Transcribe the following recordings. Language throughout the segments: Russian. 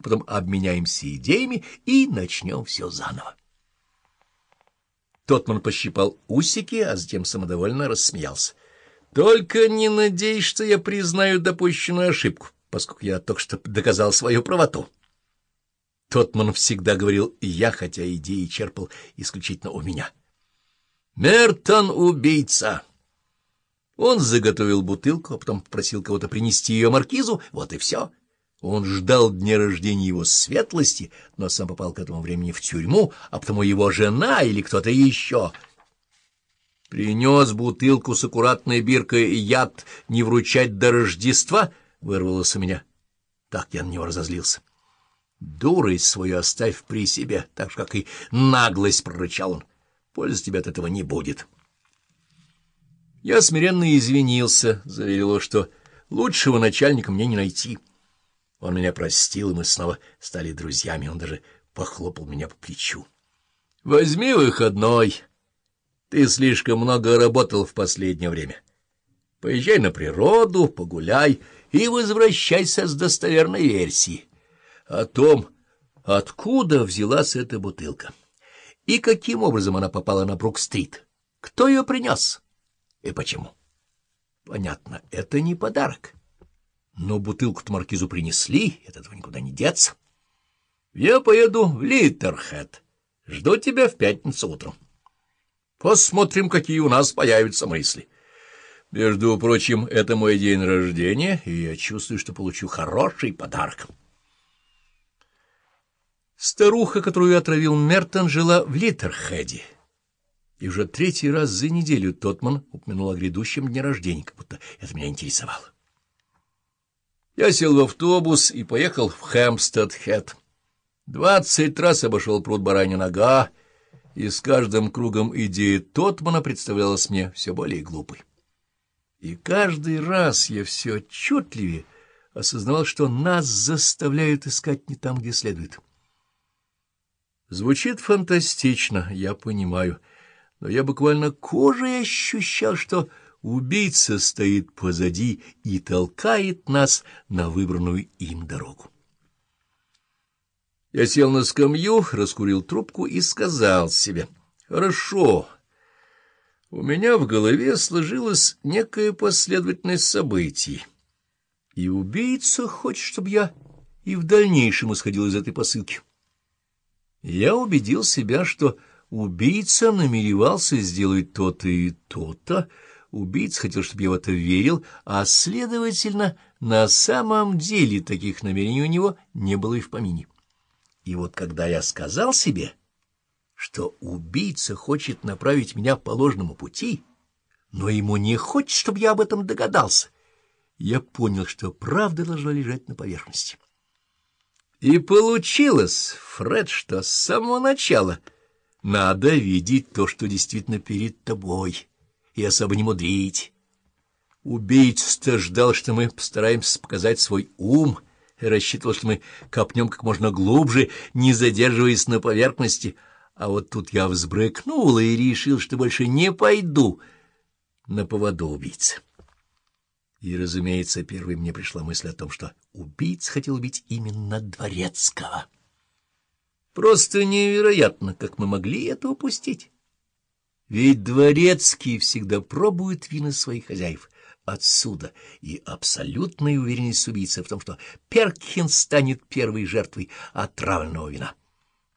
а потом обменяемся идеями и начнем все заново. Тотман пощипал усики, а затем самодовольно рассмеялся. — Только не надеюсь, что я признаю допущенную ошибку, поскольку я только что доказал свою правоту. Тотман всегда говорил «я», хотя идеи черпал исключительно у меня. «Мертон — убийца!» Он заготовил бутылку, а потом попросил кого-то принести ее маркизу, вот и все. Он ждал дня рождения его светлости, но сам попал к этому времени в тюрьму, а потому его жена или кто-то еще... Принес бутылку с аккуратной биркой яд не вручать до Рождества, вырвалось у меня. Так я на него разозлился. Дурость свою оставь при себе, так же, как и наглость, — прорычал он. Пользы тебе от этого не будет. Я смиренно извинился, заверил, что лучшего начальника мне не найти. Он меня простил, и мы снова стали друзьями. Он даже похлопал меня по плечу. — Возьми выходной. Ты слишком много работал в последнее время. Поезжай на природу, погуляй и возвращайся с достоверной версией о том, откуда взялась эта бутылка и каким образом она попала на Брук-стрит, кто ее принес и почему. Понятно, это не подарок. Но бутылку-то маркизу принесли, от этого никуда не деться. Я поеду в Литтерхед. Жду тебя в пятницу утром. Посмотрим, какие у нас появятся мысли. Между прочим, это мой день рождения, и я чувствую, что получу хороший подарок. Старуха, которую отравил Мертон, жила в Литтерхеде. И уже третий раз за неделю Тотман упомянул о грядущем дне рождения, как будто это меня интересовало. Я сел в автобус и поехал в Хэмпстед-Хэт. Двадцать раз обошел пруд Баранья нога, и с каждым кругом идея Тотмана представлялась мне все более глупой. И каждый раз я все отчетливее осознавал, что нас заставляют искать не там, где следует. Звучит фантастично, я понимаю, но я буквально кожей ощущал, что Убийца стоит позади и толкает нас на выбранную им дорогу. Я сел на скамью, раскурил трубку и сказал себе, «Хорошо, у меня в голове сложилась некая последовательность событий, и убийца хочет, чтобы я и в дальнейшем исходил из этой посылки». Я убедил себя, что убийца намеревался сделать то-то и то-то, Убийца хотел, чтобы я в это верил, а, следовательно, на самом деле таких намерений у него не было и в помине. И вот когда я сказал себе, что убийца хочет направить меня по ложному пути, но ему не хочет, чтобы я об этом догадался, я понял, что правда должна лежать на поверхности. И получилось, Фред, что с самого начала надо видеть то, что действительно перед тобой и особо не мудрить. Убийца ждал, что мы постараемся показать свой ум, и рассчитывал, что мы копнем как можно глубже, не задерживаясь на поверхности. А вот тут я взбрыкнул и решил, что больше не пойду на поводу убийцы. И, разумеется, первой мне пришла мысль о том, что убийца хотел убить именно Дворецкого. Просто невероятно, как мы могли это упустить. Ведь дворецкие всегда пробуют вина своих хозяев. Отсюда и абсолютная уверенность убийцы в том, что Перкин станет первой жертвой отравленного вина.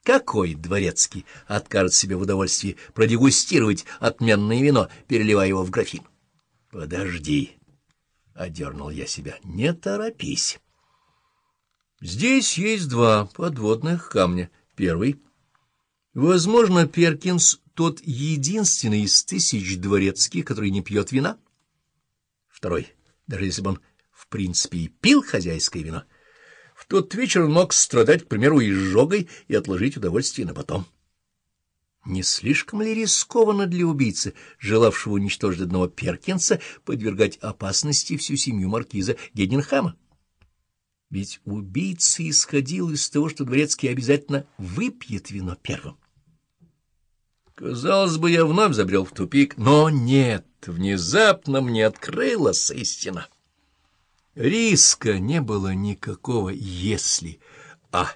Какой дворецкий откажет себе в удовольствии продегустировать отменное вино, переливая его в графин? — Подожди, — одернул я себя, — не торопись. Здесь есть два подводных камня. Первый — возможно, Перкинс тот единственный из тысяч дворецких, который не пьет вина. Второй, даже если бы он в принципе и пил хозяйское вино, в тот вечер он мог страдать, к примеру, изжогой и отложить удовольствие на потом. Не слишком ли рискованно для убийцы, желавшего уничтожить одного Перкинса, подвергать опасности всю семью маркиза Геденхама? Ведь убийца исходил из того, что дворецкий обязательно выпьет вино первым. Казалось бы, я вновь забрел в тупик, но нет, внезапно мне открылась истина. Риска не было никакого «если», А.